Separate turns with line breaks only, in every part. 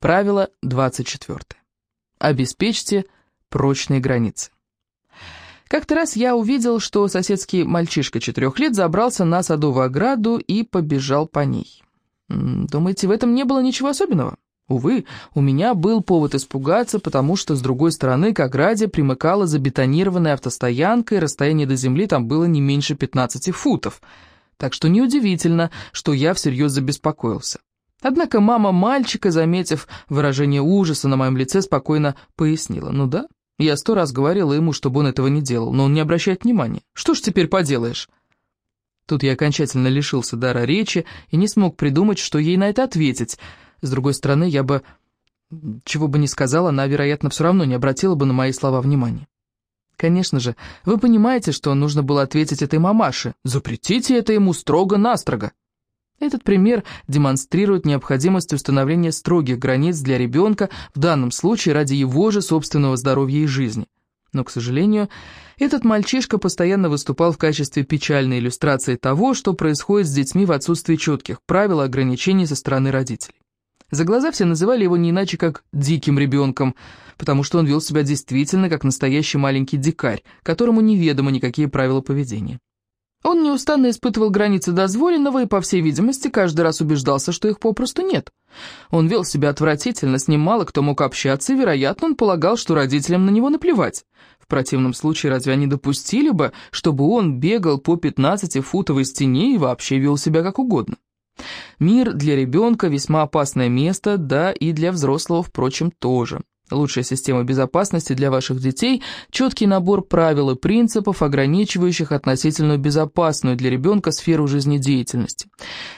Правило 24. Обеспечьте прочные границы. Как-то раз я увидел, что соседский мальчишка четырех лет забрался на садовую ограду и побежал по ней. Думаете, в этом не было ничего особенного? Увы, у меня был повод испугаться, потому что с другой стороны к ограде примыкала забетонированная автостоянка, и расстояние до земли там было не меньше 15 футов. Так что неудивительно, что я всерьез забеспокоился. Однако мама мальчика, заметив выражение ужаса на моем лице, спокойно пояснила. «Ну да, я сто раз говорила ему, чтобы он этого не делал, но он не обращает внимания. Что ж теперь поделаешь?» Тут я окончательно лишился дара речи и не смог придумать, что ей на это ответить. С другой стороны, я бы... Чего бы ни сказала, она, вероятно, все равно не обратила бы на мои слова внимания. Конечно же, вы понимаете, что нужно было ответить этой мамаше. Запретите это ему строго-настрого. Этот пример демонстрирует необходимость установления строгих границ для ребенка, в данном случае ради его же собственного здоровья и жизни. Но, к сожалению, этот мальчишка постоянно выступал в качестве печальной иллюстрации того, что происходит с детьми в отсутствии четких правил ограничений со стороны родителей. За глаза все называли его не иначе как «диким ребенком», потому что он вел себя действительно как настоящий маленький дикарь, которому неведомо никакие правила поведения. Он неустанно испытывал границы дозволенного и, по всей видимости, каждый раз убеждался, что их попросту нет. Он вел себя отвратительно, с ним мало кто мог общаться, и, вероятно, он полагал, что родителям на него наплевать. В противном случае разве они допустили бы, чтобы он бегал по 15-футовой стене и вообще вел себя как угодно? Мир для ребенка весьма опасное место, да и для взрослого, впрочем, тоже. Лучшая система безопасности для ваших детей – четкий набор правил и принципов, ограничивающих относительно безопасную для ребенка сферу жизнедеятельности.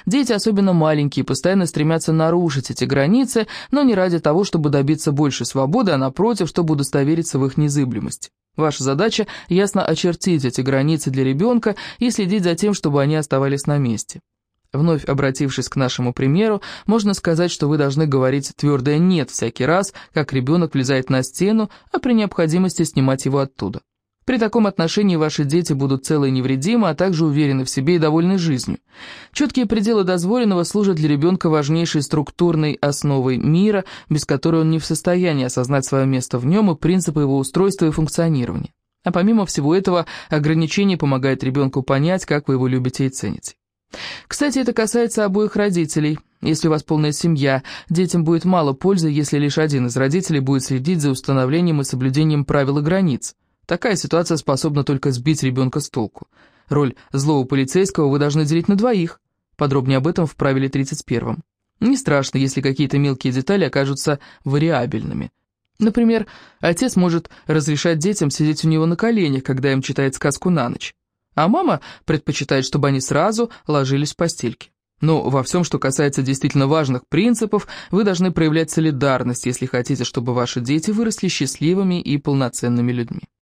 Дети, особенно маленькие, постоянно стремятся нарушить эти границы, но не ради того, чтобы добиться большей свободы, а напротив, чтобы удостовериться в их незыблемости. Ваша задача – ясно очертить эти границы для ребенка и следить за тем, чтобы они оставались на месте. Вновь обратившись к нашему примеру, можно сказать, что вы должны говорить твердое «нет» всякий раз, как ребенок влезает на стену, а при необходимости снимать его оттуда. При таком отношении ваши дети будут целы и невредимы, а также уверены в себе и довольны жизнью. Четкие пределы дозволенного служат для ребенка важнейшей структурной основой мира, без которой он не в состоянии осознать свое место в нем и принципы его устройства и функционирования. А помимо всего этого, ограничение помогает ребенку понять, как вы его любите и цените. Кстати, это касается обоих родителей. Если у вас полная семья, детям будет мало пользы, если лишь один из родителей будет следить за установлением и соблюдением правил и границ. Такая ситуация способна только сбить ребенка с толку. Роль злого полицейского вы должны делить на двоих. Подробнее об этом в правиле 31. Не страшно, если какие-то мелкие детали окажутся вариабельными. Например, отец может разрешать детям сидеть у него на коленях, когда им читает сказку на ночь а мама предпочитает, чтобы они сразу ложились в постельки. Но во всем, что касается действительно важных принципов, вы должны проявлять солидарность, если хотите, чтобы ваши дети выросли счастливыми и полноценными людьми.